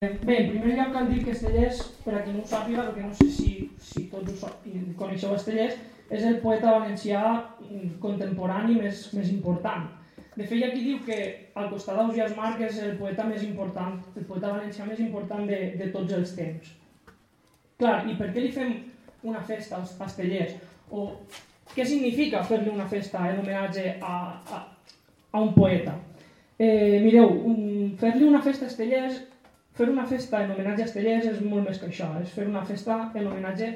Bé, en primer lloc cal dir que Estellers, per a qui no ho sàpiga, perquè no sé si, si tots ho coneixeu Estellers, és el poeta valencià mm, contemporani més, més important. De fet, hi ha qui diu que al costat d'Ausias Marc és el poeta més important, el poeta valencià més important de, de tots els temps. Clar, i per què li fem una festa als Estellers? O què significa fer-li una festa en homenatge a, a, a un poeta? Eh, mireu, fer-li una festa a Estellers fer una festa en homenatge a Estellers és molt més que això, és fer una festa en homenatge,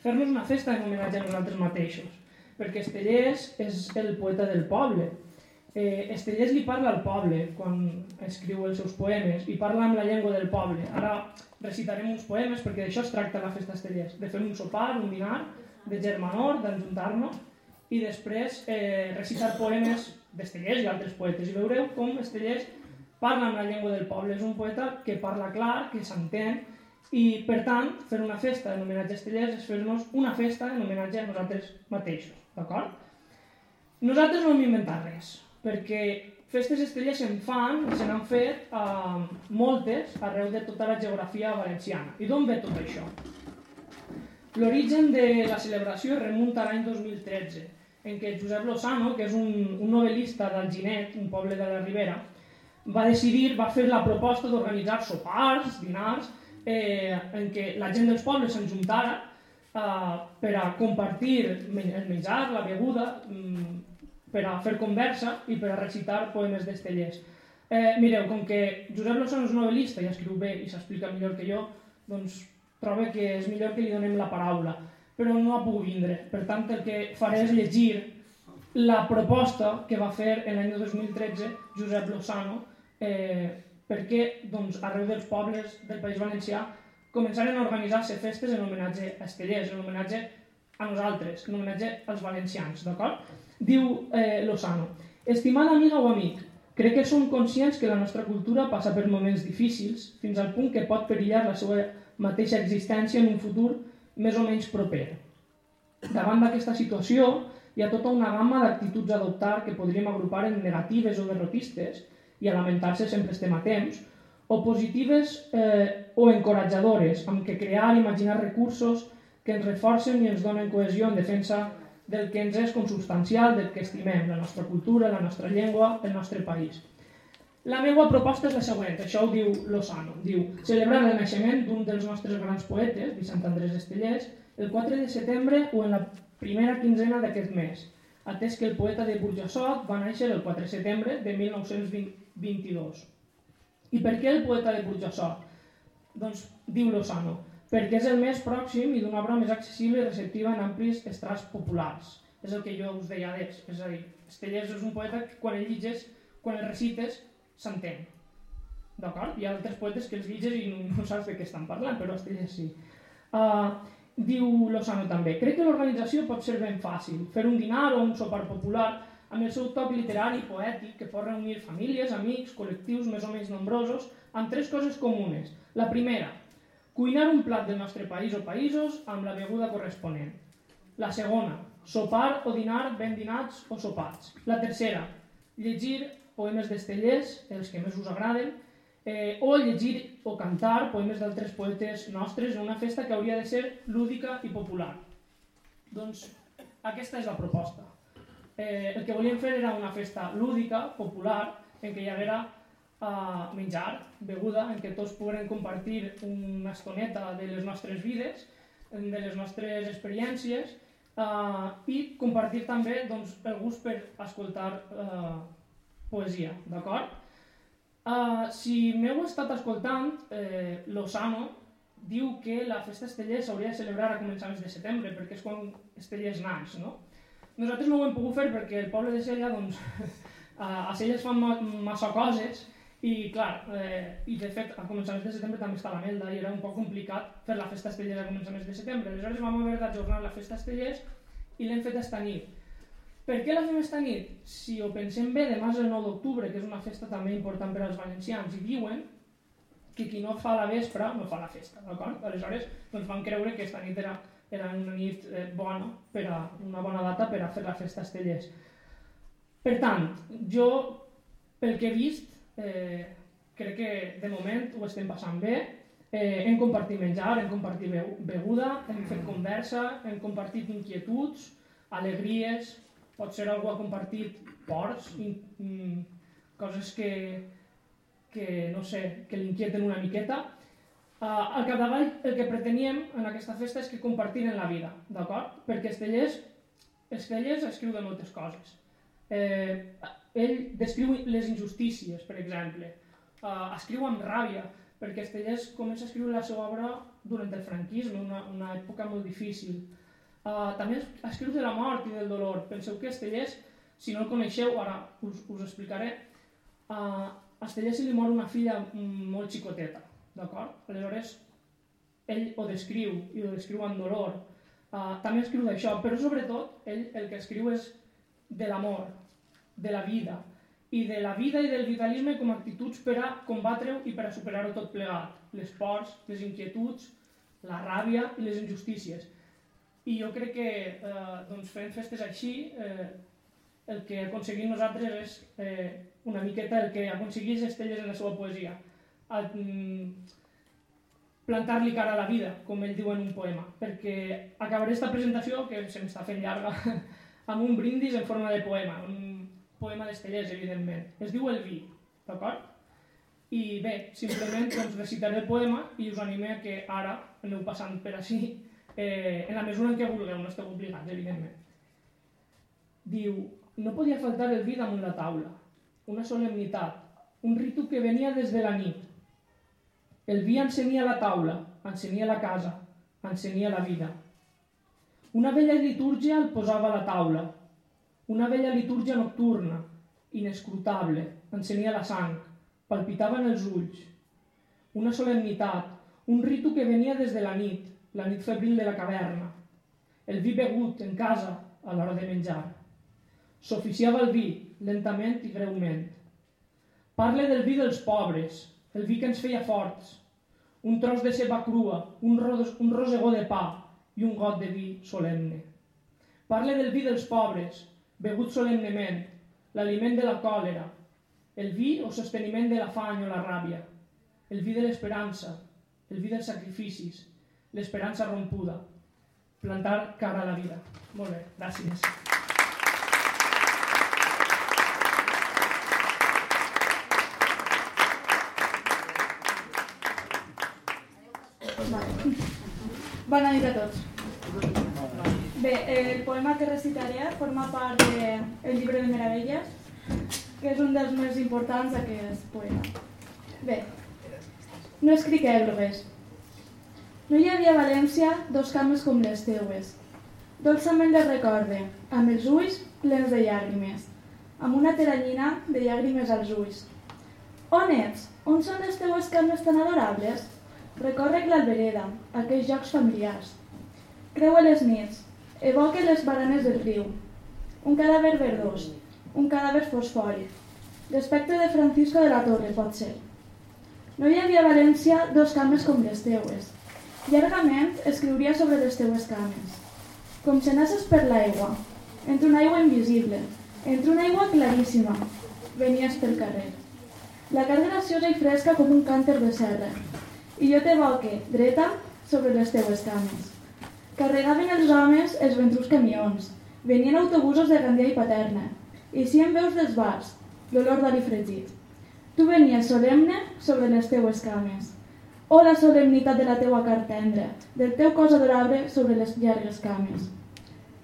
fer-nos una festa en homenatge a nosaltres mateixos, perquè Estellers és el poeta del poble. Eh, Estellers li parla al poble quan escriu els seus poemes i parla amb la llengua del poble. Ara recitarem uns poemes perquè d'això es tracta la festa Estellers, de fer un sopar, un dinar, de germanor, d'enjuntar-nos i després eh, recitar poemes d'Estellers i altres poetes i veureu com Estellers parla amb la llengua del poble, és un poeta que parla clar, que s'entén, i per tant, fer una festa en homenatge a Estellers és fer-nos una festa en homenatge a nosaltres mateixos, d'acord? Nosaltres no hem inventat res, perquè festes estrelles se'n fan i se n'han fet eh, moltes arreu de tota la geografia valenciana. I d'on ve tot això? L'origen de la celebració remunta a l'any 2013, en què Josep Lozano, que és un, un novel·lista d'Alginet, un poble de la Ribera, va decidir, va fer la proposta d'organitzar sopars, dinars, eh, en què la gent dels pobles s'enjuntara eh, per a compartir el menjar, la beguda, mm, per a fer conversa i per a recitar poemes d'estellers. Eh, mireu, com que Josep Lozano és novel·lista i escriu bé i s'explica millor que jo, doncs trobo que és millor que li donem la paraula, però no ha pogut vindre. Per tant, el que faré és llegir la proposta que va fer l'any 2013 Josep Lozano eh, perquè doncs, arreu dels pobles del País Valencià començaren a organitzar-se festes en homenatge a Estellers, en homenatge a nosaltres, en homenatge als valencians, d'acord? Diu eh, Lozano, estimada amiga o amic, crec que som conscients que la nostra cultura passa per moments difícils, fins al punt que pot perillar la seva mateixa existència en un futur més o menys proper. Davant d'aquesta situació, hi ha tota una gamma d'actituds a adoptar que podríem agrupar en negatives o derrotistes, i a lamentar-se sempre estem a temps, o positives eh, o encoratjadores, amb què crear i imaginar recursos que ens reforcen i ens donen cohesió en defensa del que ens és consubstancial, del que estimem, la nostra cultura, la nostra llengua, el nostre país. La meva proposta és la següent, això ho diu Lozano, diu celebrar el naixement d'un dels nostres grans poetes, Vicent Andrés Estellers, el 4 de setembre o en la primera quinzena d'aquest mes, atès que el poeta de Burjassot va néixer el 4 de setembre de 1920, 22. I per què el poeta de Burjassot? Doncs diu Lozano, perquè és el més pròxim i d'una obra més accessible i receptiva en amplis estrats populars. És el que jo us deia d'ells. És a dir, Estellers és un poeta que quan el lliges, quan el recites, s'entén. D'acord? Hi ha altres poetes que els lliges i no, no saps de què estan parlant, però Estellers sí. Uh, diu Lozano també, crec que l'organització pot ser ben fàcil. Fer un dinar o un sopar popular amb el seu toc literari i poètic que pot reunir famílies, amics, col·lectius més o menys nombrosos, amb tres coses comunes. La primera, cuinar un plat del nostre país o països amb la beguda corresponent. La segona, sopar o dinar ben dinats o sopats. La tercera, llegir poemes d'estellers, els que més us agraden, eh, o llegir o cantar poemes d'altres poetes nostres en una festa que hauria de ser lúdica i popular. Doncs aquesta és la proposta eh, el que volíem fer era una festa lúdica, popular, en què hi haguera eh, menjar, beguda, en què tots pogueren compartir una estoneta de les nostres vides, de les nostres experiències, eh, i compartir també doncs, el gust per escoltar eh, poesia, d'acord? Uh, si m'heu estat escoltant, eh, Lozano diu que la festa Esteller s'hauria de celebrar a començaments de setembre, perquè és quan Esteller naix, no? Nosaltres no ho hem pogut fer perquè el poble de Sella, doncs, a, a Sella es fan ma, massa coses i, clar, eh, i de fet, a començaments de setembre també està la Melda i era un poc complicat fer la festa Estellers a començaments de setembre. Aleshores vam haver d'ajornar la festa Estellers i l'hem fet esta nit. Per què la fem esta nit? Si ho pensem bé, demà és el 9 d'octubre, que és una festa també important per als valencians, i diuen que qui no fa la vespre no fa la festa, d'acord? Aleshores, doncs van creure que esta nit era era una nit eh, bona, per a, una bona data per a fer la festa Estellers. Per tant, jo, pel que he vist, eh, crec que de moment ho estem passant bé, eh, hem compartit menjar, hem compartit beguda, hem fet mm. conversa, hem compartit inquietuds, alegries, potser algú ha compartit ports, in, coses que, que no sé, que l'inquieten una miqueta. Al capdavall el que preteníem en aquesta festa és que compartiren la vida, d'acord? Perquè Estellers, Estellers escriu de moltes coses. Eh, ell descriu les injustícies, per exemple, uh, escriu amb ràbia, perquè Estellers comença a escriure la seva obra durant el franquisme, una, una època molt difícil. Uh, també escriu de la mort i del dolor. Penseu que Estellers, si no el coneixeu, ara us, us explicaré, uh, a Estellers li mor una filla molt xicoteta, d'acord? Aleshores, ell ho descriu, i ho descriu amb dolor. Uh, també escriu d'això, però sobretot ell el que escriu és de l'amor, de la vida, i de la vida i del vitalisme com a actituds per a combatre-ho i per a superar-ho tot plegat. Les pors, les inquietuds, la ràbia i les injustícies. I jo crec que eh, doncs fent festes així eh, el que aconseguim nosaltres és eh, una miqueta el que aconseguís Estelles en la seva poesia. Mm, plantar-li cara a la vida, com ell diu en un poema, perquè acabaré aquesta presentació, que se m'està fent llarga, amb un brindis en forma de poema, un poema d'Estellers, evidentment. Es diu El vi, d'acord? I bé, simplement doncs, recitaré el poema i us anime que ara aneu passant per així, eh, en la mesura en què vulgueu, no esteu obligats, evidentment. Diu, no podia faltar el vi damunt la taula, una solemnitat, un ritu que venia des de la nit. El vi encenia la taula, encenia la casa, encenia la vida. Una vella litúrgia el posava a la taula, una vella litúrgia nocturna, inescrutable, encenia la sang, palpitava en els ulls. Una solemnitat, un ritu que venia des de la nit, la nit febril de la caverna. El vi begut en casa a l'hora de menjar. S'oficiava el vi, lentament i greument. Parle del vi dels pobres, el vi que ens feia forts. Un tros de ceba crua, un, ros un rosegó de pa i un got de vi solemne. Parle del vi dels pobres, begut solemnement, l'aliment de la còlera, el vi o sosteniment de l'afany o la ràbia, el vi de l'esperança, el vi dels sacrificis, l'esperança rompuda, plantar cara a la vida. Molt bé, gràcies. Bona nit a tots. Bé, el poema que recitaré forma part del de llibre de Meravelles, que és un dels més importants d'aquest poema. Bé, no escric èlogues. No hi havia a València dos cames com les teues. Dolçament les recorde, amb els ulls plens de llàgrimes, amb una teranyina de llàgrimes als ulls. On ets? On són les teues cames tan adorables? Recorre l'albereda, aquells jocs familiars. Creua les nits, Evoque les baranes del riu. Un cadàver verdós, un cadàver fosfòric. L'espectre de Francisco de la Torre, pot ser. No hi havia a València dos cames com les teues. Llargament escriuria sobre les teues cames. Com si anessis per l'aigua, entre una aigua invisible, entre una aigua claríssima, venies pel carrer. La carn graciosa i fresca com un cànter de serra, i jo t'evoque, dreta, sobre les teues cames. Carregaven els homes els ventrus camions. Venien autobusos de Gandia i Paterna. I si en veus dels bars, l'olor d'oli fregit. Tu venies solemne sobre les teues cames. O la solemnitat de la teua car tendra, del teu cos adorable sobre les llargues cames.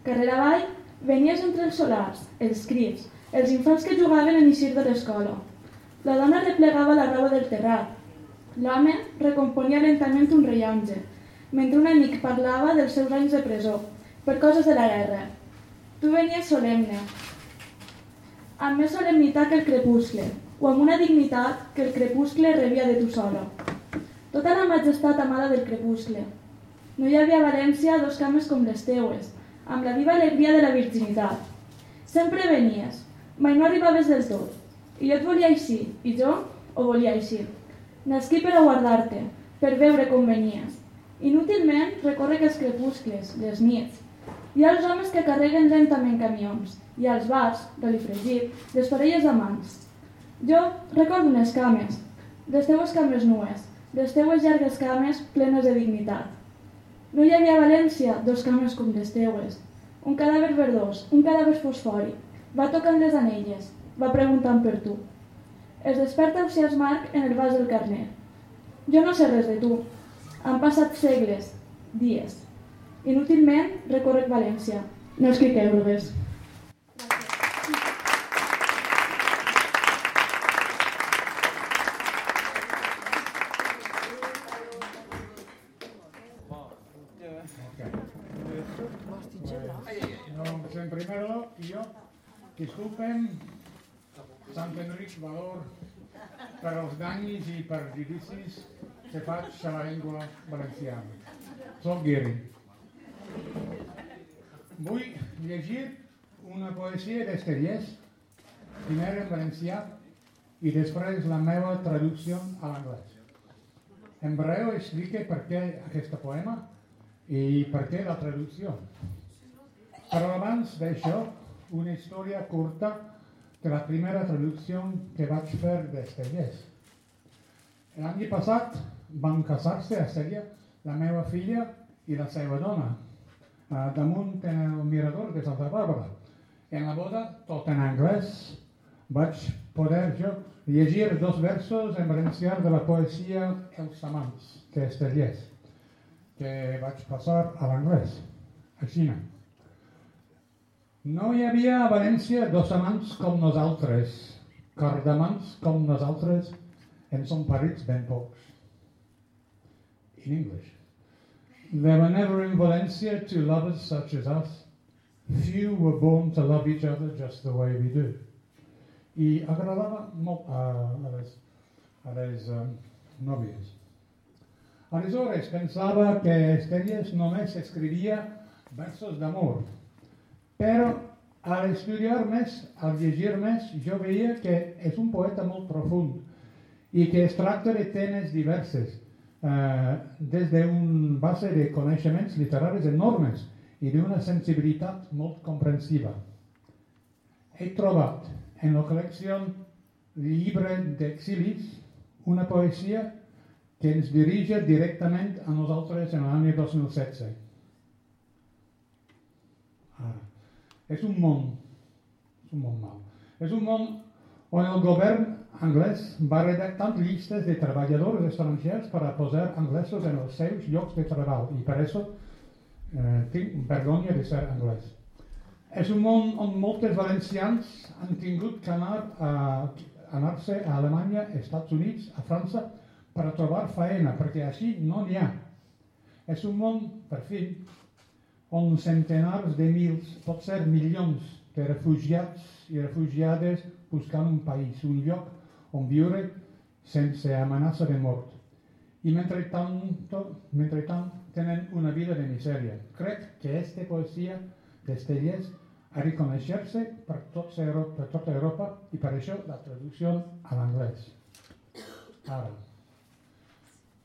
Carrera avall, venies entre els solars, els crits, els infants que jugaven en eixir de l'escola. La dona replegava la roba del terrat. L'home recomponia lentament un rellonge, mentre un amic parlava dels seus anys de presó, per coses de la guerra. Tu venies solemne, amb més solemnitat que el crepuscle, o amb una dignitat que el crepuscle rebia de tu sola. Tota la majestat amada del crepuscle. No hi havia a València dos cames com les teues, amb la viva alegria de la virginitat. Sempre venies, mai no arribaves del tot. I jo et volia així, i jo ho volia així. Nasquí per a guardar-te, per veure com venies. Inútilment recorre que els crepuscles, les nits. Hi ha els homes que carreguen lentament camions, i als bars, de fregit, les parelles amants. Jo recordo unes cames, les teues cames nues, les teues llargues cames plenes de dignitat. No hi havia a València dos cames com les teues. Un cadàver verdós, un cadàver fosfòric. Va tocant les anelles, va preguntant per tu. Es desperta Ausiàs Marc en el vas del carner. Jo no sé res de tu. Han passat segles, dies. Inútilment recorrec València. No escriqueu res. Doncs, en primero, yo, disculpen, Sant Enric Valor, per als danys i perjudicis que faig a la llengua valenciana. Soc Guiri. Vull llegir una poesia d'Estellers, primer en valencià i després la meva traducció a l'anglès. En breu explique per què aquest poema i per què la traducció. Però abans d'això, una història curta de la primera traducció que vaig fer d'Estellers. L'any passat van casar-se a Estella la meva filla i la seva dona, damunt en el mirador de Santa Bàrbara. En la boda, tot en anglès, vaig poder jo llegir dos versos en valencià de la poesia Els amants d'Estellers, que vaig passar a l'anglès, a Xina. No hi havia a València dos amants com nosaltres, cardamants com nosaltres, en són parits ben pocs. In English. There were never in Valencia two lovers such as us. Few were born to love each other just the way we do. I agradava molt a, a les, a les um, nòvies. Aleshores pensava que Estelles només escrivia versos d'amor, però al estudiar més, al llegir més, jo veia que és un poeta molt profund i que es tracta de temes diverses, eh, des d'un base de coneixements literaris enormes i d'una sensibilitat molt comprensiva. He trobat en la col·lecció Llibre d'Exilis una poesia que ens dirige directament a nosaltres en l'any 2016. Ara. És un món, és un món mal. És un món on el govern anglès va redactar llistes de treballadors estrangers per a posar anglesos en els seus llocs de treball i per això eh, tinc vergonya de ser anglès. És un món on moltes valencians han tingut que anar a anar-se a Alemanya, Estats Units, a França, per a trobar feina, perquè així no n'hi ha. És un món, per fi, on centenars de mils, pot ser milions de refugiats i refugiades buscant un país, un lloc on viure sense amenaça de mort. I mentre tant, tenen una vida de misèria. Crec que aquesta poesia d'Estellers ha de conèixer-se per, tot per tota Europa i per això la traducció a l'anglès. Ara,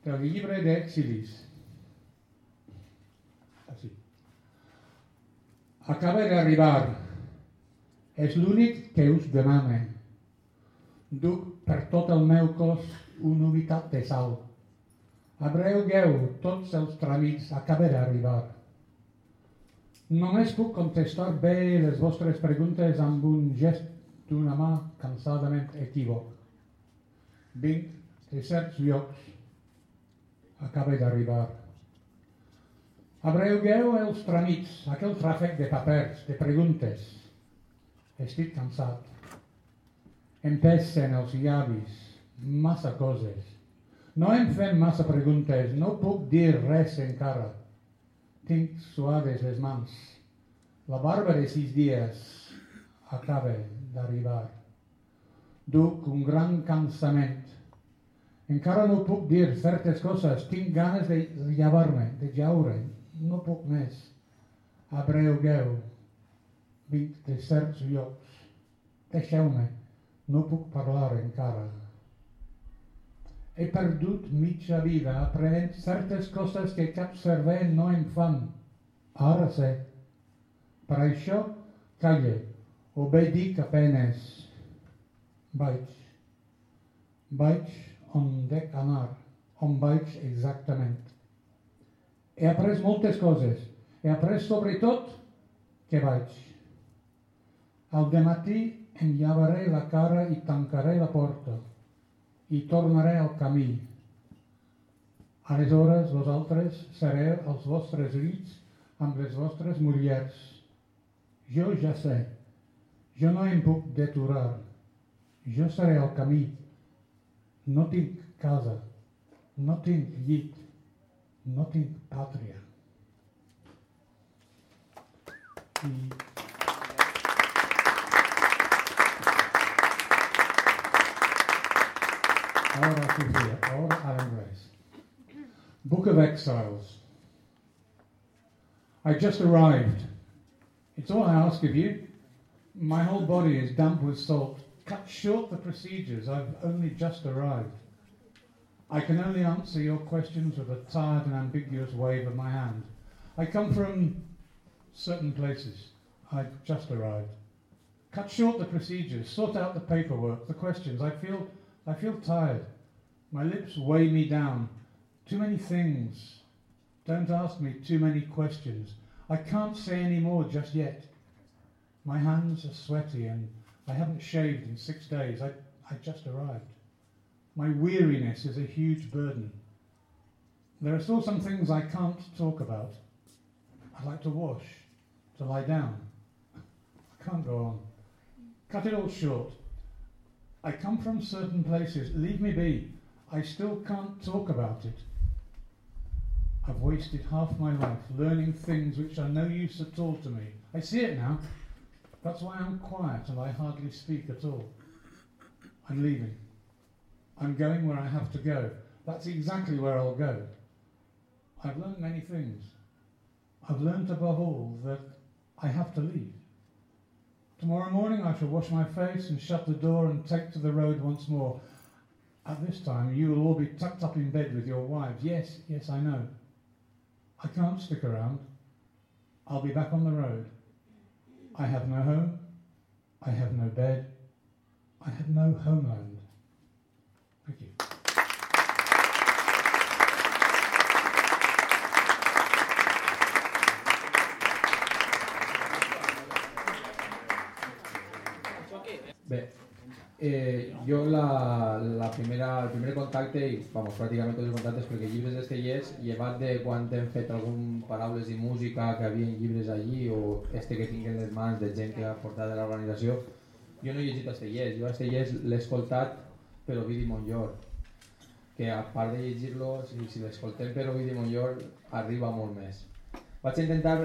del llibre d'Exilis. Així. Acaba d'arribar. És l'únic que us demane. Duc per tot el meu cos una unitat de sal. Abreugueu tots els tràmits, acaba d'arribar. Només puc contestar bé les vostres preguntes amb un gest d'una mà cansadament equívoc. Vinc de certs llocs. Acaba d'arribar. Abreugueu els tràmits, aquell tràfic de papers, de preguntes. Estic cansat. Em pesen els llavis, massa coses. No em fem massa preguntes, no puc dir res encara. Tinc suades les mans. La barba de sis dies acaba d'arribar. Duc un gran cansament. Encara no puc dir certes coses. Tinc ganes de llevar-me, de jaure. No puc més. Abreugueu. Vinc de certs llocs. Deixeu-me. No puc parlar encara. He perdut mitja vida aprenent certes coses que cap servei no em fan. Ara sé. Per això, calle, obedic apenes. Vaig. Vaig on dec anar, on vaig exactament. He après moltes coses. He après sobretot que vaig. Al dematí em llevaré la cara i tancaré la porta i tornaré al camí. Aleshores vosaltres sereu als vostres llits amb les vostres mullers. Jo ja sé, jo no em puc deturar, jo seré al camí. No tinc casa, no tinc llit, no tinc pàtria. I mm. Ahora sí, ahora al inglés. Book of Exiles. I just arrived. It's all I ask of you. My whole body is damp with salt. Cut short the procedures. I've only just arrived. I can only answer your questions with a tired and ambiguous wave of my hand. I come from certain places. I've just arrived. Cut short the procedures. Sort out the paperwork, the questions. I feel, I feel tired. My lips weigh me down. Too many things. Don't ask me too many questions. I can't say any more just yet. My hands are sweaty and I haven't shaved in six days. I, I just arrived. My weariness is a huge burden. There are still some things I can't talk about. I'd like to wash, to lie down. I can't go on. Cut it all short. I come from certain places. Leave me be. I still can't talk about it. I've wasted half my life learning things which are no use at all to me. I see it now. That's why I'm quiet and I hardly speak at all. I'm leaving. I'm going where I have to go. That's exactly where I'll go. I've learned many things. I've learned above all that I have to leave. Tomorrow morning I shall wash my face and shut the door and take to the road once more. At this time you will all be tucked up in bed with your wives. Yes, yes, I know. I can't stick around. I'll be back on the road. I have no home. I have no bed. I have no homeland. Thank you. Bé, eh, jo la, la primera, el primer contacte, i vamos, pràcticament tots els contactes, perquè llibres d'estellers, llevat de quan hem fet algun paraules i música que havia llibres allí, o este que tinc en les mans de gent que ha portat de l'organització, jo no he llegit Estellers, jo Estellers l'he escoltat per Ovidi Montllor, que a part de llegir-lo, si, si l'escoltem per Ovidi Montllor, arriba molt més. Vaig intentar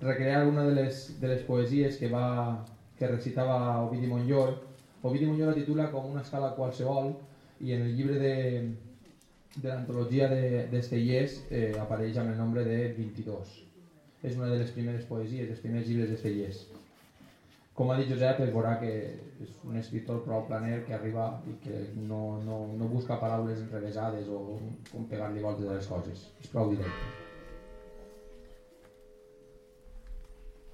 recrear una de les, de les poesies que va, que recitava Ovidi Montllor. Ovidi Montllor la titula com una escala qualsevol i en el llibre de, de l'antologia d'Estellers de, eh, apareix amb el nombre de 22. És una de les primeres poesies, dels primers llibres d'Estellers. Com ha dit Josep, es veurà que és un escriptor prou planer que arriba i que no, no, no busca paraules enrevesades o com pegar-li voltes a les coses. És prou directe.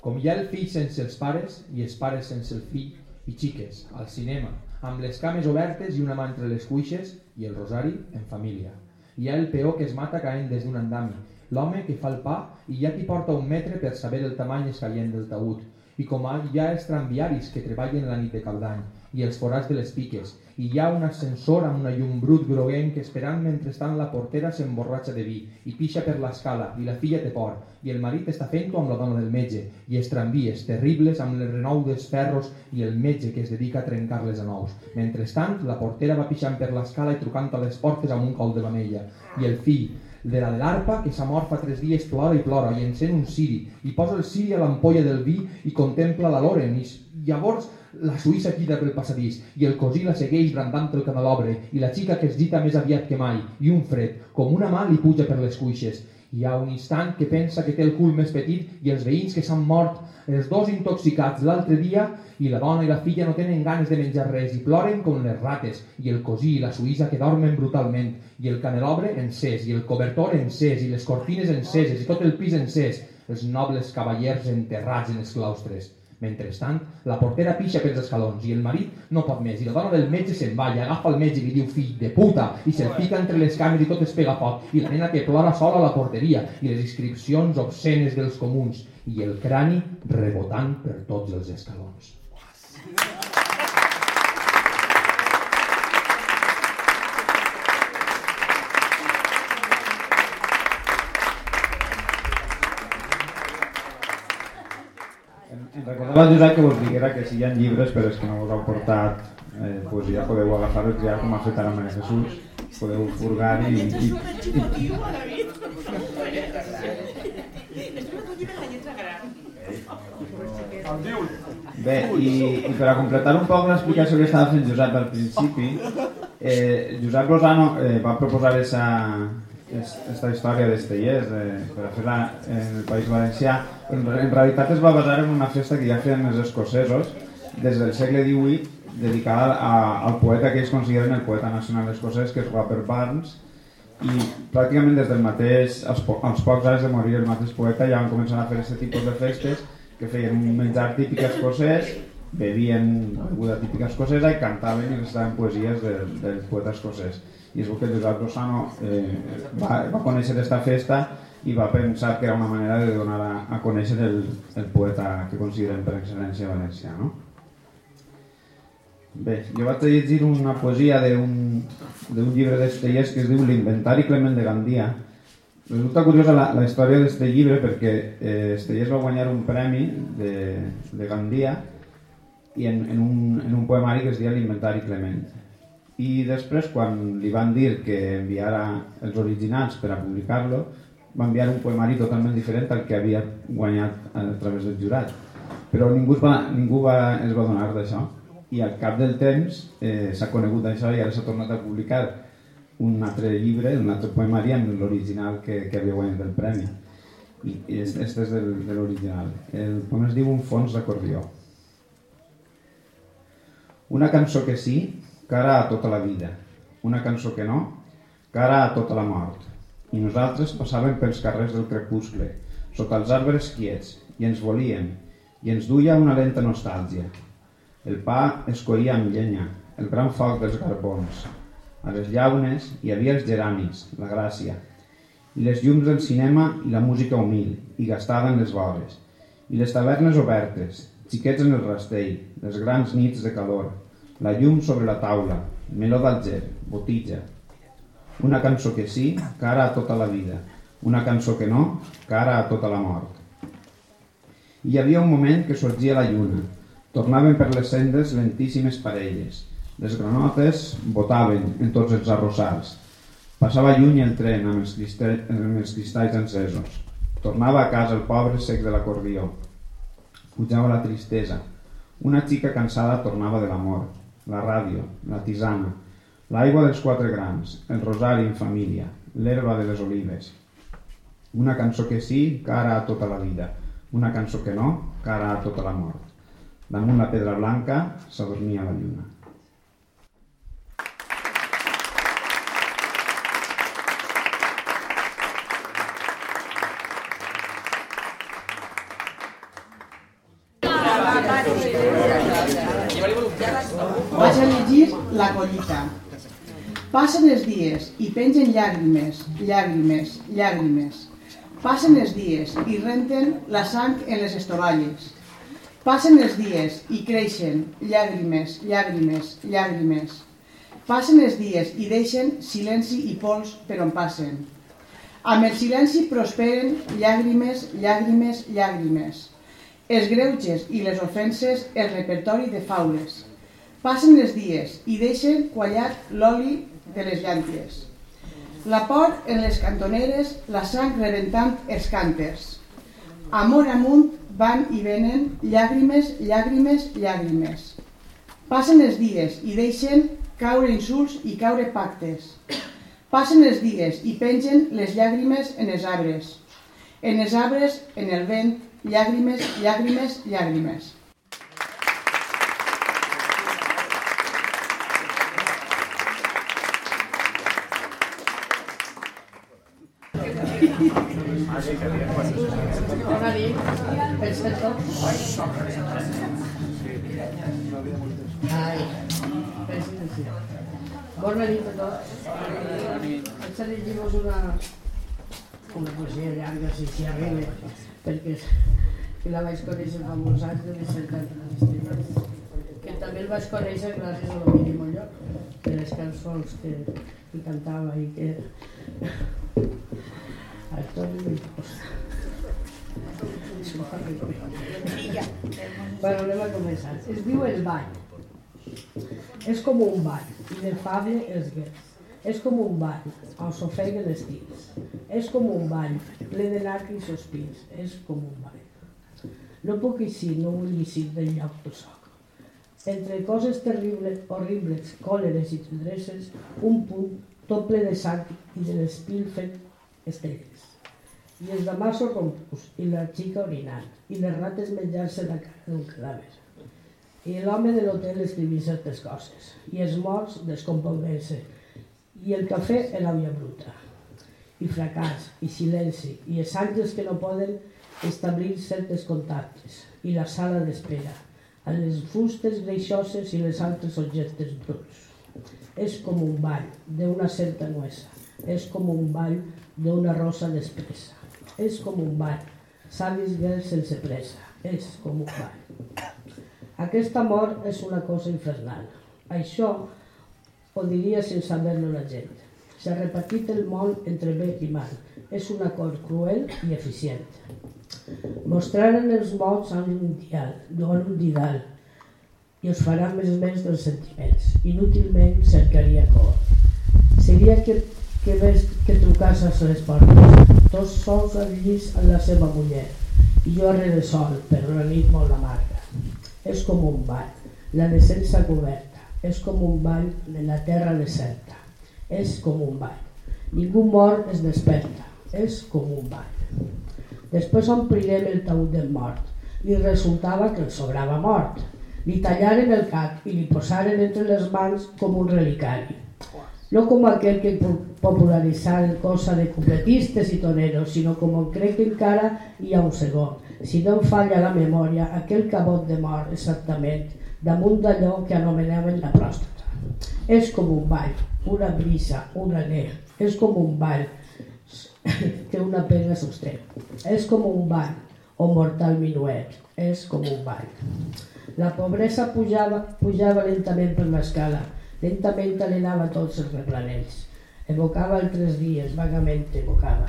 Com hi ha el fill sense els pares i els pares sense el fill i xiques, al cinema, amb les cames obertes i una mà entre les cuixes i el rosari en família. Hi ha el peó que es mata caent des d'un andami, l'home que fa el pa i hi ha qui porta un metre per saber el tamany escaient del taüt, i com hi ha els tramviaris que treballen la nit de cap d'any, i els forats de les piques, i hi ha un ascensor amb una llum brut groguenc esperant mentrestant la portera s'emborratxa de vi i pixa per l'escala i la filla té por i el marit està fent-ho amb la dona del metge i els tramvies terribles amb el renou dels ferros i el metge que es dedica a trencar-les a nous. Mentrestant, la portera va pixant per l'escala i trucant a les portes amb un col de mamella i el fill, de la l'arpa, que s'ha mort fa tres dies, plora i plora, i encén un ciri, i posa el ciri a l'ampolla del vi i contempla la Loren, i llavors la Suïssa crida pel passadís, i el cosí la segueix brandant el canelobre, i la xica que es gita més aviat que mai, i un fred, com una mà li puja per les cuixes. Hi ha un instant que pensa que té el cul més petit i els veïns que s'han mort, els dos intoxicats l'altre dia, i la dona i la filla no tenen ganes de menjar res i ploren com les rates, i el cosí i la suïssa que dormen brutalment, i el canelobre encès, i el cobertor encès, i les cortines enceses, i tot el pis encès, els nobles cavallers enterrats en els claustres. Mentrestant, la portera pixa pels escalons i el marit no pot més i la dona del metge se'n va i agafa el metge i li diu fill de puta i se'l fica entre les cames i tot es pega foc i la nena que plora sola a la porteria i les inscripcions obscenes dels comuns i el crani rebotant per tots els escalons. Recordava el Josep que vos diguera que si hi ha llibres però és que no vos heu portat eh, pues ja podeu agafar-los ja com ha fet ara Maria Jesús. Podeu furgar i, i, i... Bé, i, i per a completar un poc l'explicació que estava fent Josep al principi, eh, Josep Lozano eh, va proposar esa, esta història d'Estellers eh, per fer-la en el País Valencià. En, en realitat es va basar en una festa que ja feien els escocesos des del segle XVIII dedicada a, al poeta que ells consideren el poeta nacional escocès que és Robert Barnes. I pràcticament des del mateix als, po als pocs anys de morir el mateix poeta ja van començar a fer aquest tipus de festes que feien un menjar típic escocès bevien beguda típica escocesa i cantaven i recitaven poesies del, del poeta escocès i és que Josep Rosano eh, va, va conèixer aquesta festa i va pensar que era una manera de donar a, a conèixer el, el poeta que considerem per excel·lència valencià. No? Bé, jo vaig llegir una poesia d'un llibre d'Estellers que es diu L'inventari Clement de Gandia. Resulta curiosa la, la història d'aquest llibre perquè eh, Estellers va guanyar un premi de, de Gandia i en, en, un, en un poemari que es deia L'Inventari Clement i després quan li van dir que enviara els originals per a publicar-lo va enviar un poemari totalment diferent al que havia guanyat a través del jurat. Però ningú, va, ningú va, es va donar d'això. I al cap del temps eh, s'ha conegut d'això i ara s'ha tornat a publicar un altre llibre, un altre poemari amb l'original que, que havia guanyat el premi. I este és del, de l'original. El poema es diu Un fons d'acordió. Una cançó que sí cara a tota la vida, una cançó que no, cara a tota la mort. I nosaltres passàvem pels carrers del crepuscle, sota els arbres quiets, i ens volíem, i ens duia una lenta nostàlgia. El pa es coïa amb llenya, el gran foc dels garbons. A les llaunes hi havia els geranis, la gràcia, i les llums del cinema i la música humil, i gastaven les vores. I les tavernes obertes, xiquets en el rastell, les grans nits de calor, la llum sobre la taula, meló d'alger, botitja. Una cançó que sí, cara a tota la vida. Una cançó que no, cara a tota la mort. Hi havia un moment que sorgia la lluna. Tornaven per les sendes lentíssimes parelles. Les granotes botaven en tots els arrossars. Passava lluny el tren amb els, cristalls, amb els cristalls encesos. Tornava a casa el pobre sec de l'acordió. Pujava la tristesa. Una xica cansada tornava de l'amor la ràdio, la tisana, l'aigua dels quatre grans, el rosari en família, l'herba de les olives. Una cançó que sí, cara a tota la vida. Una cançó que no, cara a tota la mort. Damunt la pedra blanca s'adormia la lluna. Vaig a llegir la collita. Passen els dies i pengen llàgrimes, llàgrimes, llàgrimes. Passen els dies i renten la sang en les estovalles. Passen els dies i creixen llàgrimes, llàgrimes, llàgrimes. Passen els dies i deixen silenci i pols per on passen. Amb el silenci prosperen llàgrimes, llàgrimes, llàgrimes. Els greuges i les ofenses, el repertori de faules. Passen els dies i deixen quallat l'oli de les llànties. La por en les cantoneres, la sang rebentant els cànters. Amor amunt van i venen, llàgrimes, llàgrimes, llàgrimes. Passen els dies i deixen caure insults i caure pactes. Passen els dies i pengen les llàgrimes en els arbres. En els arbres, en el vent, llàgrimes, llàgrimes, llàgrimes. Perfecto. Ai, pensi Bona nit a tots. A llegir-vos una, una poesia llarga, si s'hi arriba, perquè que la vaig conèixer fa molts anys de les cercades que també el vaig conèixer gràcies a l'Omini Molló, de les cançons que, que cantava i que Bueno, anem a començar. Es diu el ball. És com un ball, inefable els guets. És com un ball, on s'ofeguen els tirs. És com un ball, ple de lacres i sospirs. És com un ball. No puc eixir, no vull eixir del lloc que soc. Entre coses terribles, horribles, còleres i tendreses, un punt tot ple de sang i de l'espil fet estrelles i els damassos rompus, i la xica orinant, i les rates menjar-se la cara d'un cadàver. I l'home de l'hotel escrivint certes coses, i els morts descomponent-se, i el cafè en la via bruta. I fracàs, i silenci, i els àngels que no poden establir certes contactes, i la sala d'espera, amb les fustes greixoses i les altres objectes bruts. És com un ball d'una certa nuesa, és com un ball d'una rosa despresa és com un ball, savis guerres sense pressa, és com un ball. Aquesta mort és una cosa infernal. Això ho diria sense saber-lo la gent. S'ha repartit el món entre bé i mal. És un acord cruel i eficient. Mostraren els mots en un dial, no en un didal, i us farà més més dels sentiments. Inútilment cercaria cor. Seria que, que, ves, que trucàs a les portes, tots sols al llit amb la seva muller i jo arrere sol, però la nit molt amarga. És com un ball, la decència coberta, és com un ball de la terra deserta, és com un ball. Ningú mor es desperta, és com un ball. Després omplirem el taüt del mort. Li resultava que el sobrava mort. Li tallaren el cap i li posaren entre les mans com un relicari no como aquel que popularizar cosa de cupletistes i toneros, sinó com crec que encara hi ha un segon. Si no em falla la memòria, aquell cabot de mort exactament damunt d'allò que anomenaven la pròstata. És com un ball, una brisa, un anell, és com un ball que una pena sosté. És com un ball, o mortal minuet, és com un ball. La pobresa pujava, pujava lentament per l'escala, Lentament alenava tots els replanells. Evocava els tres dies, vagament evocava.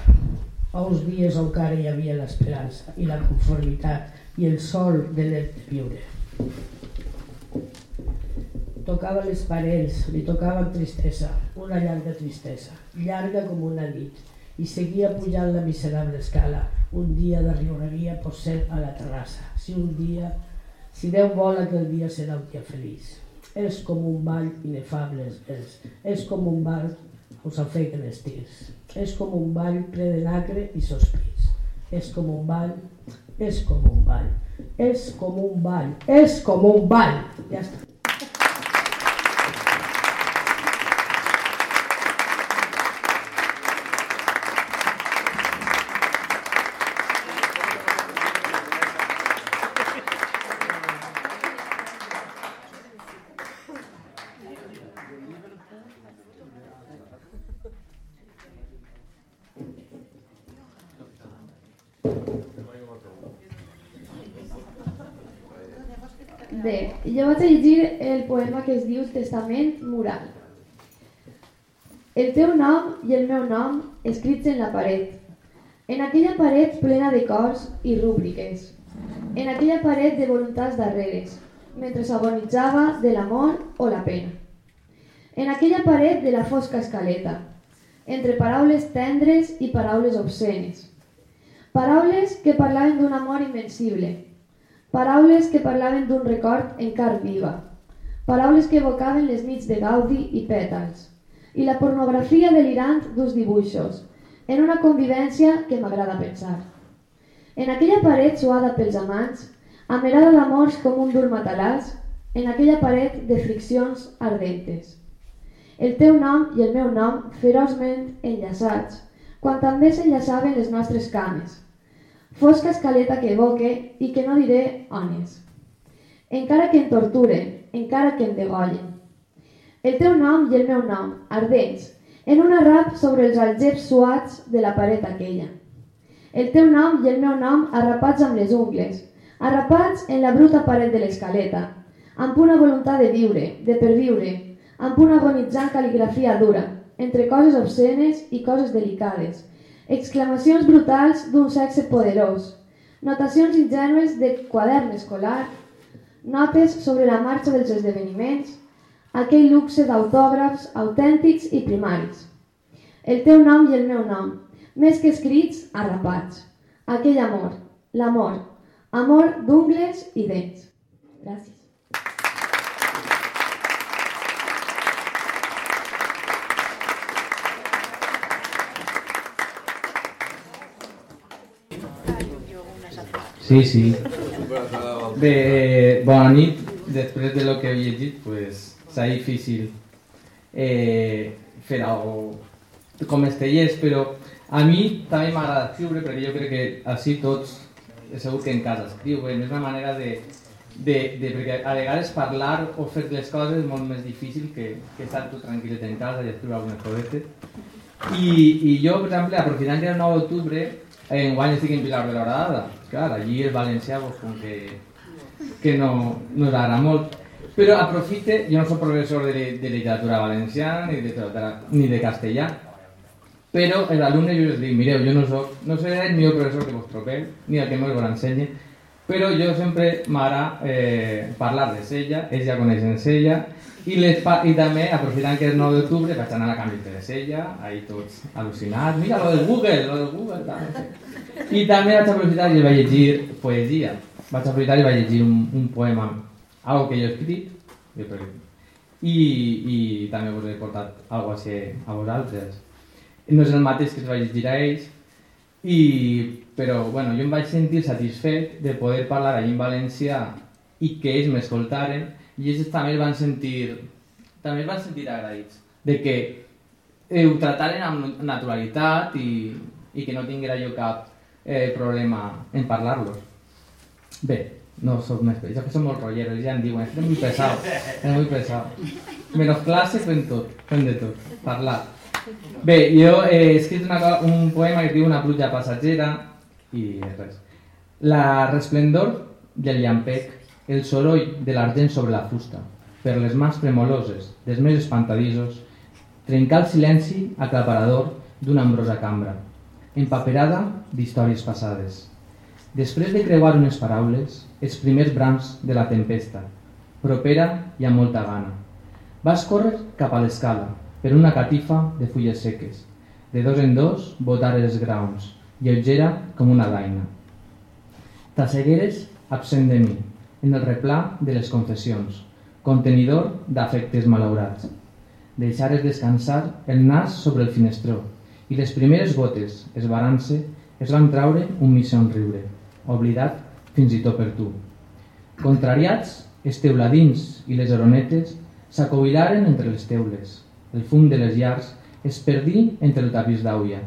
Uns dies on encara hi havia l'esperança i la conformitat i el sol de l'ert viure. Tocava les parets, li tocava amb tristesa, una llarga tristesa, llarga com una nit, i seguia pujant la miserable escala. Un dia d'arriuraria potser a la terrassa. Si un dia, si Déu vol, aquell dia serà un dia feliç és com un ball inefable, és, és com un ball us afeguen els tirs. És com un ball ple de nacre i sospirs. És com un ball, és com un ball, és com un ball, és com un ball. Jo vaig llegir el poema que es diu Testament Mural. El teu nom i el meu nom escrits en la paret, en aquella paret plena de cors i rúbriques, en aquella paret de voluntats darreres, mentre s'agonitzava de l'amor o la pena. En aquella paret de la fosca escaleta, entre paraules tendres i paraules obscenes. Paraules que parlaven d'un amor invencible, Paraules que parlaven d'un record en car viva. Paraules que evocaven les nits de Gaudi i pètals. I la pornografia delirant d'uns dibuixos, en una convivència que m'agrada pensar. En aquella paret suada pels amants, amerada d'amors com un dur matalàs, en aquella paret de friccions ardentes. El teu nom i el meu nom ferozment enllaçats, quan també s'enllaçaven les nostres cames. Fosca escaleta que evoque i que no diré on és. Encara que em torturen, encara que em degollen. El teu nom i el meu nom, ardents, en una rap sobre els algeps suats de la paret aquella. El teu nom i el meu nom arrapats amb les ungles, arrapats en la bruta paret de l'escaleta, amb una voluntat de viure, de perviure, amb una agonitzant cal·ligrafia dura, entre coses obscenes i coses delicades, exclamacions brutals d'un sexe poderós, notacions ingenues de quadern escolar, notes sobre la marxa dels esdeveniments, aquell luxe d'autògrafs autèntics i primaris. El teu nom i el meu nom, més que escrits, arrapats. Aquell amor, l'amor, amor d'ungles i dents. Gràcies. Sí, sí. Bé, bona nit. Després de lo que he llegit, pues, serà difícil eh, fer algo com estellers, però a mi també m'agrada escriure perquè jo crec que així tots segur que en casa escriuen, és una manera de, de, de, perquè a vegades parlar o fer les coses és molt més difícil que, que estar tu tranquil·let en casa i escriure algunes cosetes. I, I jo, per exemple, aprofitant que era el 9 d'octubre, en guany estic en Pilar de l'Horadada. Clar, allí el valencià, pues, com que, que no, no us agrada molt. Però aprofite, jo no soc professor de, de literatura valenciana ni de, ni de castellà, però els alumnes jo els dic, mireu, jo no soc, no seré el millor que vos tropeu, ni el que més vos ensenye, però jo sempre m'agrada eh, parlar de Sella, ells ja coneixen Sella, i, les i també, aprofitant que és 9 d'octubre, vaig anar a Camp de Sella, ahí tots al·lucinats, mira, lo del Google, lo del Google, tal. I també vaig aprofitar i vaig llegir poesia, vaig aprofitar i vaig llegir un, un poema, algo que jo he escrit, i, i també us he portat algo així a vosaltres. No és el mateix que es vaig llegir a ells, i, però bueno, jo em vaig sentir satisfet de poder parlar allà en valencià i que ells m'escoltaren i ells també el van sentir també van sentir agraïts de que eh, ho trataren amb naturalitat i, i que no tinguera jo cap eh, problema en parlar-los. Bé, no soc més jo que som molt rolleros, ja em diuen és molt pesat, és molt pesat menys classe fem tot, fem de tot parlar. Bé, jo he escrit una, un poema que diu una pluja passatgera i res. La resplendor del llampec el soroll de l'argent sobre la fusta, per les mans tremoloses dels més espantadissos, trencar el silenci aclaparador d'una ambrosa cambra, empaperada d'històries passades. Després de creuar unes paraules, els primers brams de la tempesta, propera i amb molta gana. Vas córrer cap a l'escala, per una catifa de fulles seques. De dos en dos, botar els graons, lleugera com una daina. T'assegueres absent de mi, en el replà de les confessions, contenidor d'afectes malaurats. Deixares descansar el nas sobre el finestró i les primeres gotes, esbarant-se, es van traure un mig somriure, oblidat fins i tot per tu. Contrariats, els teuladins i les oronetes s'acobilaren entre les teules. El fum de les llars es perdí entre el tapís d'auia.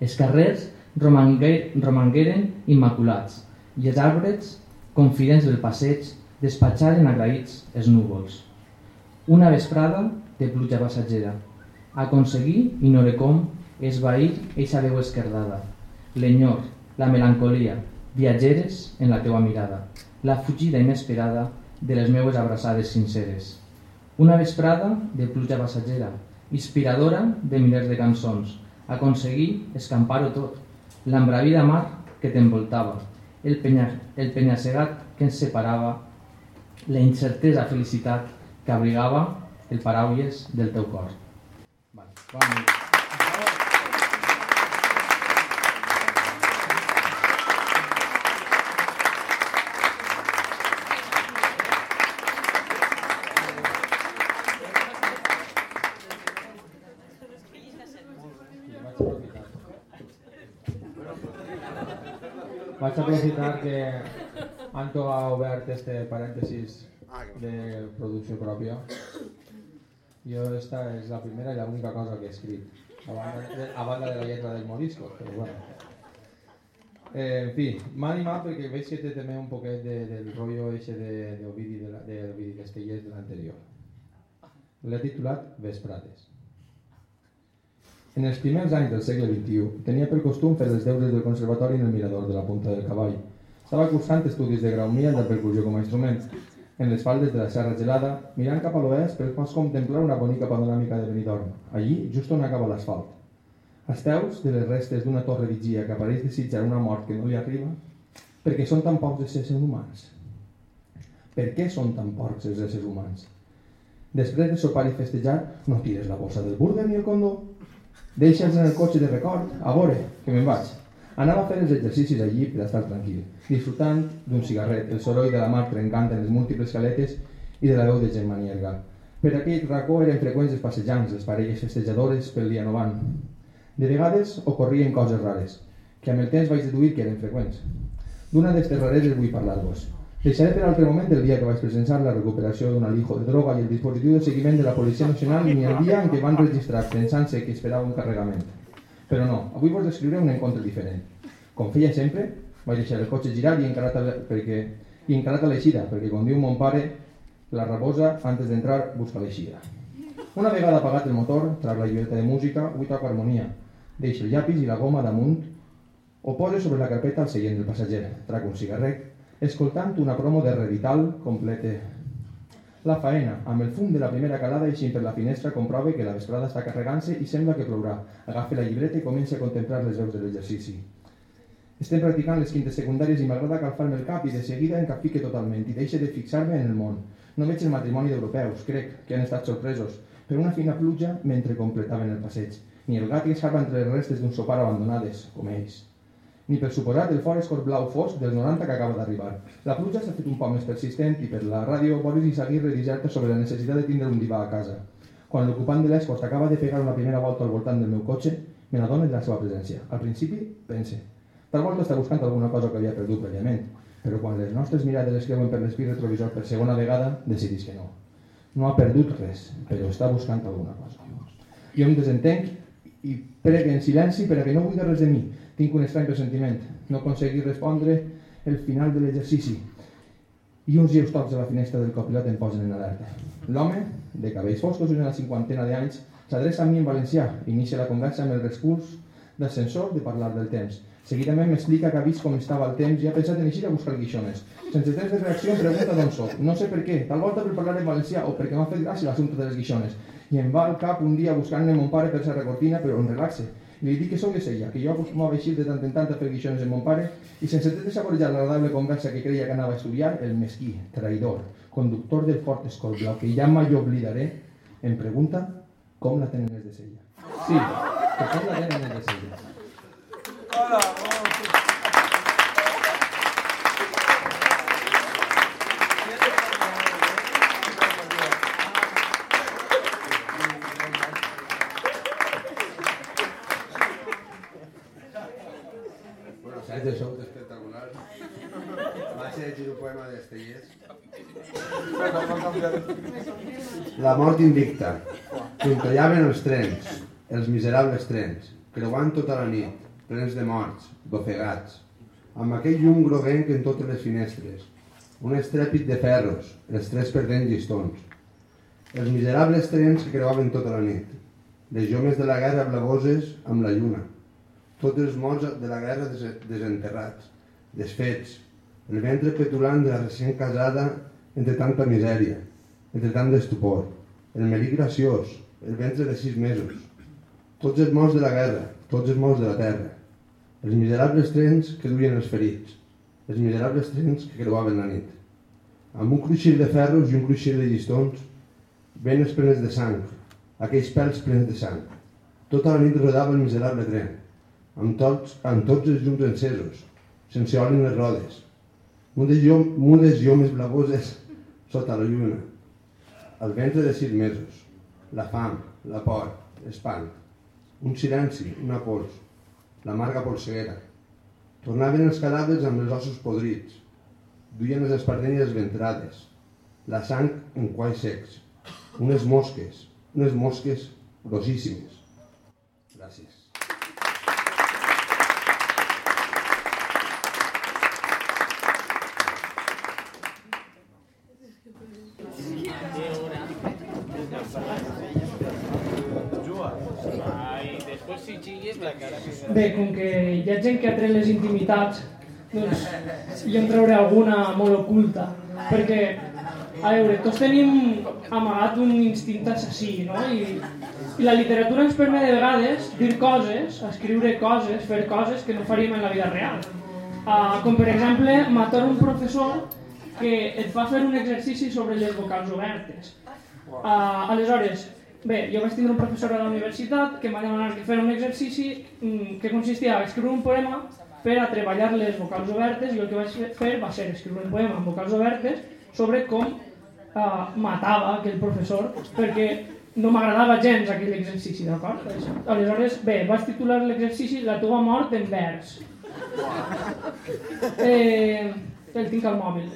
Els carrers romanguer, romangueren immaculats i els arbres confidents del passeig, despatxaren agraïts els núvols. Una vesprada de pluja passatgera. Aconseguir, i no com, esvair eixa veu esquerdada. L'enyor, la melancolia, viatgeres en la teua mirada. La fugida inesperada de les meues abraçades sinceres. Una vesprada de pluja passatgera, inspiradora de milers de cançons. Aconseguir escampar-ho tot. L'embravida mar que t'envoltava, el, penya, el penya-segat que ens separava, la incertesa felicitat que abrigava el paraules del teu cor. Vale. Bona nit. Vaig aprofitar que Anto ha obert este parèntesis de producció pròpia. Jo esta és la primera i l'única cosa que he escrit. a banda de, a banda de la lletra del morisco, però bueno. Eh, en fi, m'ha animat perquè veig que té també un poquet de, del rotllo eixe de, de Ovidi, de, la, de Ovidi Castellers de l'anterior. L'he titulat Vesprades. En els primers anys del segle XXI tenia per costum fer els deures del conservatori en el mirador de la Punta del Cavall. Estava cursant estudis de grau mil de percussió com a instrument. En les faldes de la Serra Gelada, mirant cap a l'oest, per pots contemplar una bonica panoràmica de Benidorm, allí just on acaba l'asfalt. Esteu de les restes d'una torre vigia que apareix desitjar una mort que no li arriba? Perquè són tan pocs els éssers humans. Per què són tan pocs els éssers humans? Després de sopar i festejar, no tires la bossa del burger ni el condó. Deixa'ls en el cotxe de record, a veure, que me'n vaig. Anava fer els exercicis allí per estar tranquil, disfrutant d'un cigarret, el soroll de la mar trencant en les múltiples caletes i de la veu de gent manierga. Per aquell racó eren freqüents els passejants, les parelles festejadores pel dia novant. De vegades ocorrien coses rares, que amb el temps vaig deduir que eren freqüents. D'una d'aquestes rareses vull parlar-vos. Deixaré per altre moment el dia que vaig presenciar la recuperació d'un alijo de droga i el dispositiu de seguiment de la Policia Nacional ni el dia en què van registrar pensant-se que esperava un carregament. Però no, avui vos descriuré un encontre diferent. Com feia sempre, vaig deixar el cotxe girar i encarat a, perquè, i encarat a l'eixida, perquè com diu mon pare, la rabosa, antes d'entrar, busca l'eixida. Una vegada apagat el motor, tras la llibreta de música, avui toca harmonia, deixa el llapis i la goma damunt o posa sobre la carpeta al seient del passatger, trac un cigarret, escoltant una promo de Revital complete. La faena, amb el fum de la primera calada eixint per la finestra, comprova que la vesprada està carregant-se i sembla que plourà. Agafa la llibreta i comença a contemplar les veus de l'exercici. Estem practicant les quintes secundàries i m'agrada calfar-me el cap i de seguida encapique totalment i deixe de fixar-me en el món. No veig el matrimoni d'europeus, crec que han estat sorpresos, per una fina pluja mentre completaven el passeig ni el gat que entre les restes d'un sopar abandonades, com ells. Ni per suposat el fort escort blau fosc dels 90 que acaba d'arribar. La pluja s'ha fet un poc més persistent i per la ràdio Boris Izaguirre disserta sobre la necessitat de tindre un divà a casa. Quan l'ocupant de l'escort acaba de pegar una primera volta al voltant del meu cotxe, me n'adono de la seva presència. Al principi, pense. Tal volta està buscant alguna cosa que havia perdut prèviament, però quan les nostres mirades es creuen per l'espí retrovisor per segona vegada, decidís que no. No ha perdut res, però està buscant alguna cosa. Jo em desentenc i pregue en silenci per a que no vull res de mi. Tinc un estrany presentiment. No aconseguir respondre el final de l'exercici. I uns lleus tocs de la finestra del copilot em posen en alerta. L'home, de cabells foscos i una cinquantena d'anys, s'adreça a mi en valencià inicia la conversa amb el recurs d'ascensor de parlar del temps. Seguidament m'explica que ha vist com estava el temps i ha pensat en eixir a buscar guixones. Sense temps de reacció em pregunta d'on soc. No sé per què, tal volta per parlar en valencià o perquè m'ha fet gràcia l'assumpte de les guixones i em va al cap un dia buscant-ne mon pare per la recortina però en relaxe. Li dic que sóc de Sella, que jo acostumava a de tant en tant a fer guixones amb mon pare i sense de saborejar l'agradable conversa que creia que anava a estudiar, el mesquí, traïdor, conductor del fort escort blau, que ja mai oblidaré, em pregunta com la tenen els de Sella. Sí, que com la tenen els de Sella. Hola, de La mort invicta. Trontollaven els trens, els miserables trens, creuant tota la nit, plens de morts, d'ofegats, amb aquell llum groguenc en totes les finestres, un estrèpit de ferros, els tres perdent llistons, els miserables trens que creuaven tota la nit, les jomes de la guerra blavoses amb la lluna, tots els morts de la guerra desenterrats, desfets, el ventre petulant de la recient casada entre tanta misèria, entre tant d'estupor, el melí graciós, el ventre de sis mesos, tots els morts de la guerra, tots els morts de la terra, els miserables trens que duien els ferits, els miserables trens que creuaven la nit, amb un cruixir de ferros i un cruixir de llistons, venes plenes de sang, aquells pèls plens de sang. Tota la nit rodava el miserable tren, amb tots, amb tots els llums encesos, sense oli en les rodes, mudes, mudes llomes blavoses sota la lluna, el ventre de sis mesos, la fam, la por, l'espant, un silenci, una pols, l'amarga polseguera. Tornaven els cadàvers amb els ossos podrits, duien les espardenyes ventrades, la sang en quais secs, unes mosques, unes mosques grossíssimes. Bé, com que hi ha gent que ha tret les intimitats, doncs jo en trauré alguna molt oculta, perquè, a veure, tots tenim amagat un instint assassí, no? I, i la literatura ens permet de vegades dir coses, escriure coses, fer coses que no faríem en la vida real. Uh, com per exemple, matar un professor que et fa fer un exercici sobre les vocals obertes. Uh, aleshores, bé, jo vaig tenir un professor a la universitat que em va demanar que fer un exercici mm, que consistia a escriure un poema per a treballar les vocals obertes i el que vaig fer va ser escriure un poema amb vocals obertes sobre com uh, matava aquell professor perquè no m'agradava gens aquell exercici, d'acord? Aleshores, bé, vaig titular l'exercici La teva mort en vers. Eh, el tinc al mòbil.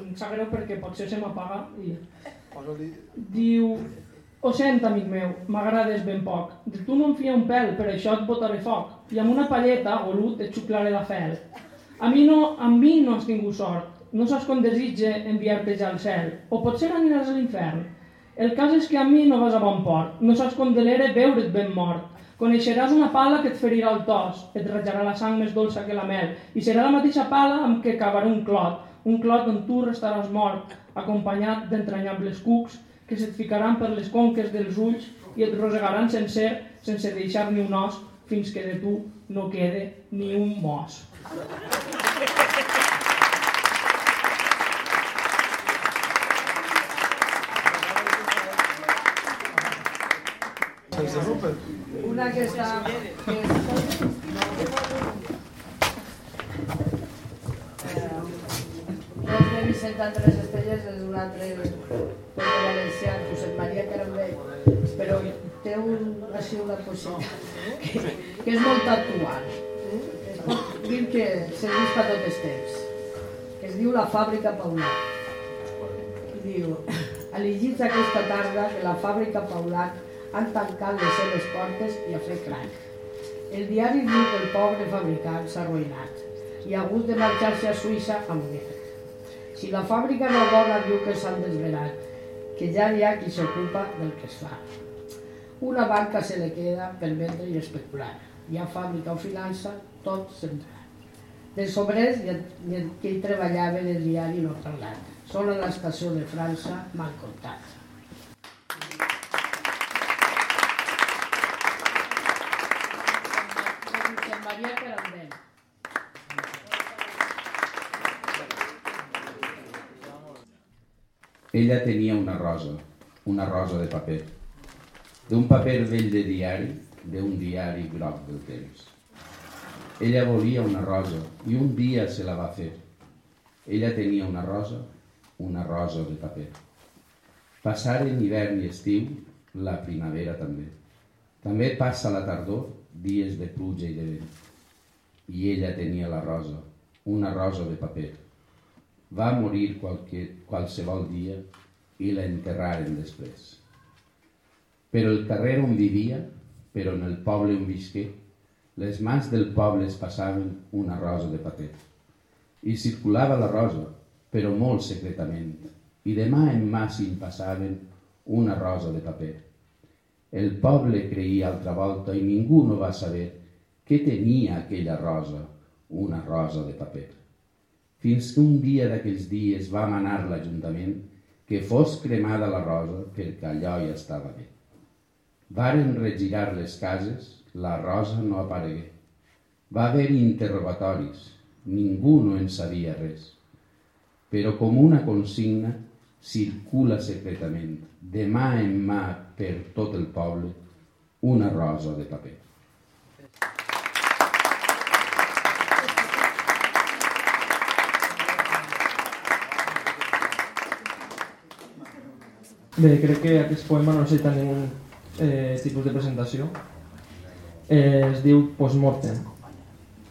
Em sap greu perquè potser se m'apaga i... Diu, ho sent, amic meu, m'agrades ben poc. Tu no em fia un pèl, per això et botaré foc. I amb una palleta, golut, et xuclaré la fel. A mi no, a mi no has tingut sort. No saps com desitge enviar-te ja al cel. O potser aniràs a l'infern. El cas és que a mi no vas a bon port, no saps com de l'era veure't ben mort. Coneixeràs una pala que et ferirà el tos, et rajarà la sang més dolça que la mel, i serà la mateixa pala amb què cavarà un clot, un clot on tu restaràs mort, acompanyat d'entranyables cucs que se't ficaran per les conques dels ulls i et rosegaran sencer, sense deixar ni un os, fins que de tu no quede ni un mos. Una que està... Que és... Eh, Vicent Andrés Estellers és un altre valencià, Josep Maria Carambell, però té un, així una coseta que, que és molt actual. Dir que serveix per tot els temps. Es diu La fàbrica Paulat. Diu, elegits aquesta tarda que la fàbrica Paulat han tancat les seves portes i ha fet cranc. El diari diu que el pobre fabricant s'ha arruïnat i ha hagut de marxar-se a Suïssa a morir. Si la fàbrica no bona diu que s'han desvelat, que ja hi ha qui s'ocupa del que es fa. Una banca se le queda per vendre i especular. Hi ha fàbrica o finança, tot centrat. Dels obrers i que hi treballava en el diari no ha parlat. Són a l'estació de França mal comptat. Ella tenia una rosa, una rosa de paper, d'un paper vell de diari, d'un diari groc del temps. Ella volia una rosa i un dia se la va fer. Ella tenia una rosa, una rosa de paper. Passaren hivern i estiu, la primavera també. També passa la tardor, dies de pluja i de vent. I ella tenia la rosa, una rosa de paper. Va morir qualque, qualsevol dia i la enterraren després. Però el carrer on vivia, però en el poble on visqué, les mans del poble es passaven una rosa de paper. I circulava la rosa, però molt secretament, i de mà en mà se'n passaven una rosa de paper. El poble creia altra volta i ningú no va saber què tenia aquella rosa, una rosa de paper. Fins que un dia d'aquells dies va manar l'Ajuntament que fos cremada la rosa perquè allò ja estava bé. Varen regirar les cases, la rosa no aparegué. Va haver-hi interrogatoris, ningú no en sabia res. Però com una consigna circula secretament, de mà en mà per tot el poble, una rosa de paper. Bé, crec que aquest poema no necessita ningú eh, tipus de presentació. Eh, es diu Postmortem.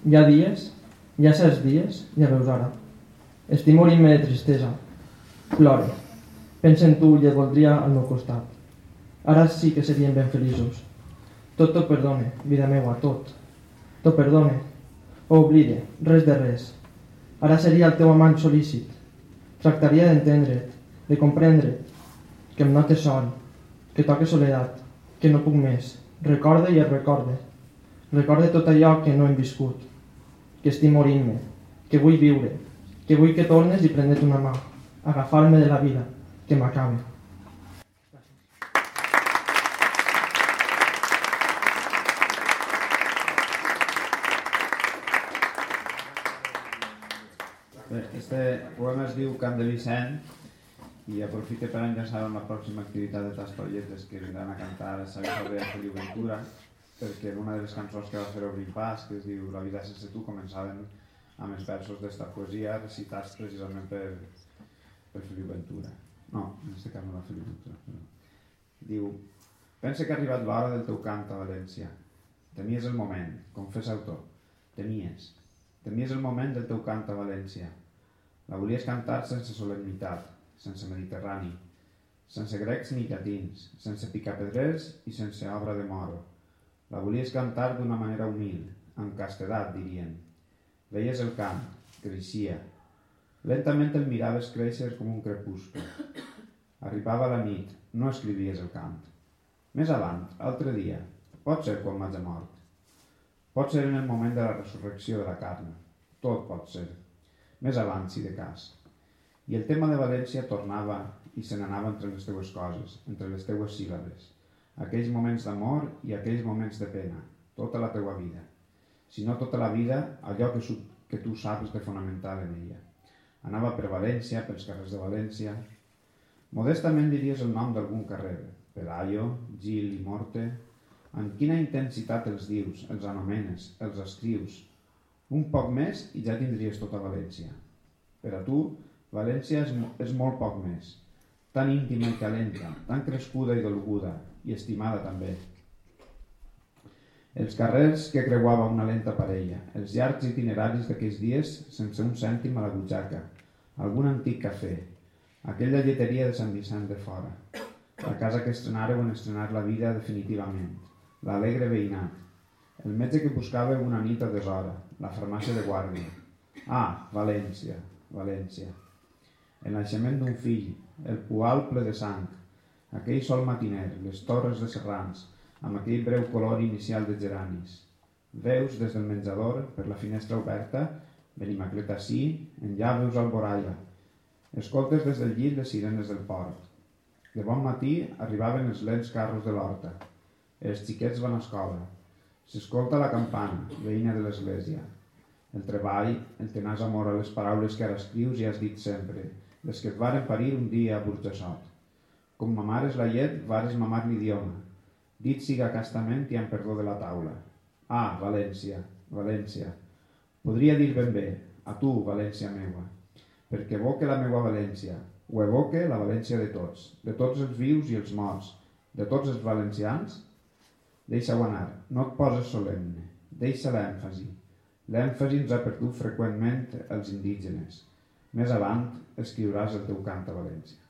Hi ha dies, hi ha certs dies, ja veus ara. Estic morint-me de tristesa. Plore. Pensa en tu i et voldria al meu costat. Ara sí que serien ben feliços. Tot t'ho perdone, vida meua, tot. T'ho perdone. O oblide, res de res. Ara seria el teu amant sol·lícit. Tractaria d'entendre't, de comprendre't, que em note sol, que toque soledat, que no puc més. Recorde i es recorde. Recorde tot allò que no hem viscut, que estic morint-me, que vull viure, que vull que tornes i prendre't una mà, agafar-me de la vida, que m'acabe. Este poema es diu Camp de Vicent i aprofite per enllaçar amb la pròxima activitat de Tastolletes que vindran a cantar a Sant Jaume de Feliu Ventura perquè en una de les cançons que va fer obrir pas, que es diu La vida sense tu, començaven amb els versos d'esta poesia recitats precisament per, per Feliu Ventura. No, en aquest cas no va Feliu Ventura. Però... Diu, pensa que ha arribat l'hora del teu cant a València. Temies el moment, confessa autor. Temies. Temies el moment del teu cant a València la volies cantar sense solemnitat, sense mediterrani, sense grecs ni llatins, sense picapedrers i sense obra de moro. La volies cantar d'una manera humil, amb castedat, dirien. Veies el cant, creixia. Lentament el miraves créixer com un crepuscle. Arribava la nit, no escrivies el cant. Més avant, altre dia, pot ser quan m'haig mort. Pot ser en el moment de la resurrecció de la carn. Tot pot ser més avant, si de cas. I el tema de València tornava i se n'anava entre les teues coses, entre les teues síl·labes. Aquells moments d'amor i aquells moments de pena, tota la teua vida. Si no tota la vida, allò que, que tu saps de fonamental en ella. Anava per València, pels carrers de València. Modestament diries el nom d'algun carrer, Pelayo, Gil i Morte. Amb quina intensitat els dius, els anomenes, els escrius, un poc més i ja tindries tota València. Per a tu, València és, és molt poc més, tan íntima i calenta, tan crescuda i dolguda, i estimada també. Els carrers que creuava una lenta parella, els llargs itineraris d'aquells dies sense un cèntim a la butxaca, algun antic cafè, aquella lleteria de Sant Vicent de fora, la casa que estrenàreu en estrenar la vida definitivament, l'alegre veïnat, el metge que buscava una nit a deshora, la farmàcia de guàrdia. Ah, València, València. El naixement d'un fill, el poal ple de sang, aquell sol matiner, les torres de serrans, amb aquell breu color inicial de geranis. Veus des del menjador, per la finestra oberta, Benimaclet ací, enllà veus Alboralla. Escoltes des del llit les sirenes del port. De bon matí arribaven els lents carros de l'horta. Els xiquets van a escola, S'escolta la campana, veïna de l'església. El treball, el tenaç amor a les paraules que ara escrius i has dit sempre, les que et varen parir un dia a Burjassot. Com mamares la llet, vares mamar l'idioma. Dit siga castament i amb perdó de la taula. Ah, València, València. Podria dir ben bé, a tu, València meua, perquè evoque la meua València, o evoque la València de tots, de tots els vius i els morts, de tots els valencians Deixa-ho anar, no et poses solemne, deixa l'èmfasi. L'èmfasi ens ha perdut freqüentment els indígenes. Més avant escriuràs el teu cant a València.